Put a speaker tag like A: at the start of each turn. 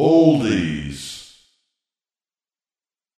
A: Oldies.